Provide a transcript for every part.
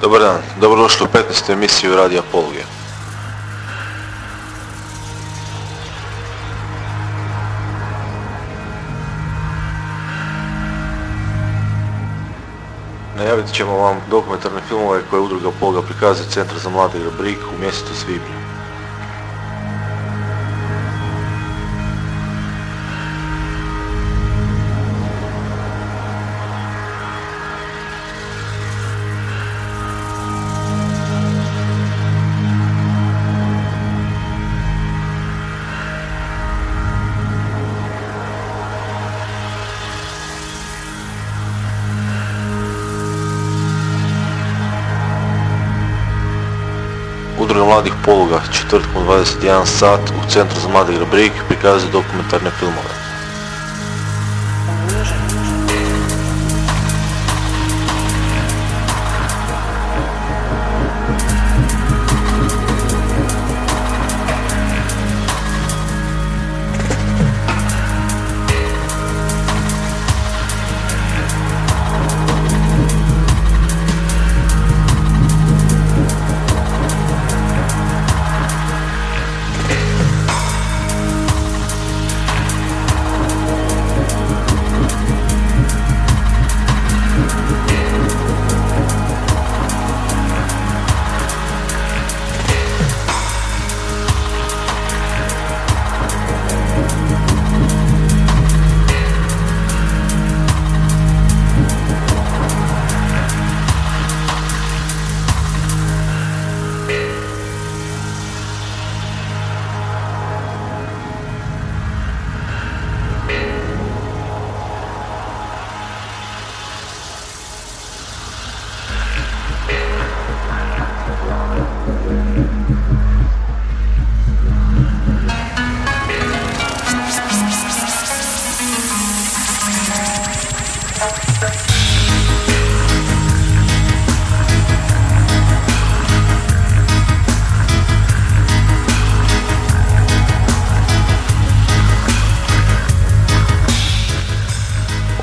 Dobar dan, dobrodošli u 15. emisiju Radija Polge. Najavit ćemo vam dokumentarne filmove koje udruga Polga prikazuje Centar za mlade Grabrik u mjesecu svibnju. Mladih poluga četvrtkom 21 sat u Centru za mlade Grabrik prikazuje dokumentarne filmove.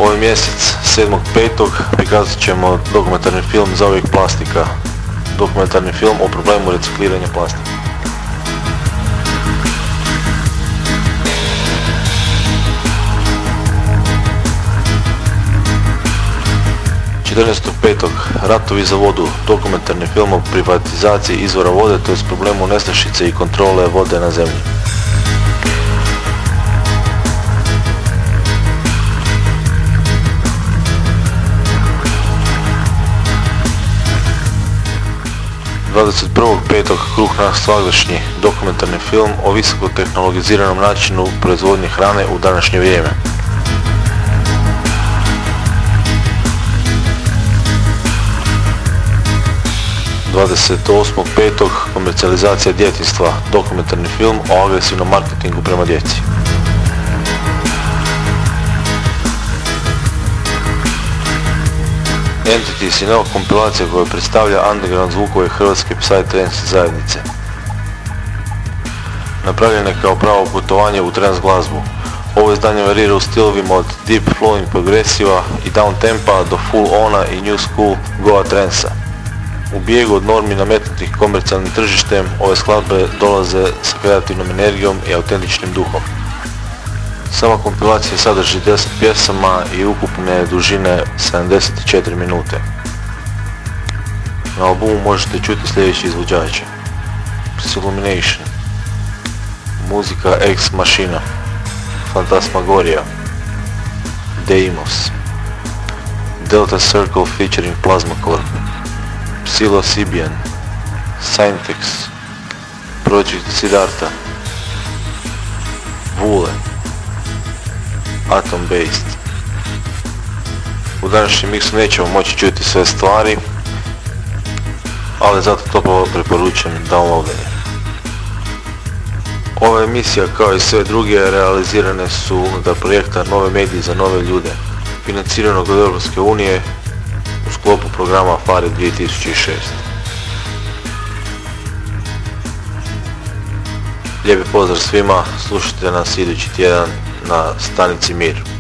Ovaj mjesec 7.5. prikazat ćemo dokumentarni film za uvijek plastika. Dokumentarni film o problemu recikliranja plastike. petog Ratovi za vodu, dokumentarni film o privatizaciji izvora vode, to je problemu nestašice i kontrole vode na zemlji. 21.5. Kruh na svagdašnji dokumentarni film o visoko tehnologiziranom načinu proizvodnje hrane u današnje vrijeme. petog komercijalizacija djetinstva, dokumentarni film o agresivnom marketingu prema djeci. Entities je nova kompilacija koja predstavlja underground zvukove hrvatske psytrance zajednice. Napravljena je kao pravo putovanje u trance glazbu. Ovo izdanje varira u stilovima od deep flowing progresiva i down tempa do full ona i new school goa transa. U bijegu od normi nametnutih komercijalnim tržištem ove skladbe dolaze sa kreativnom energijom i autentičnim duhom. Sama kompilacija sadrži 10 pjesama i ukupne dužine 74 minute. Na albumu možete čuti sljedeći izvođače. Illumination, muzika Ex Machina, Fantasmagoria, Deimos, Delta Circle featuring Plasma Corp, Psilocybin, Syntex, Project Siddhartha, Vule, Atom Based. U današnjem miksu nećemo moći čuti sve stvari, ali zato toplo preporučujem downloadanje. Ova emisija kao i sve druge realizirane su unutar projekta Nove medije za nove ljude, financiranog od Europske unije u sklopu programa FARE 2006. Lijepi pozdrav svima, slušajte nas idući tjedan на Сталин Тимирь.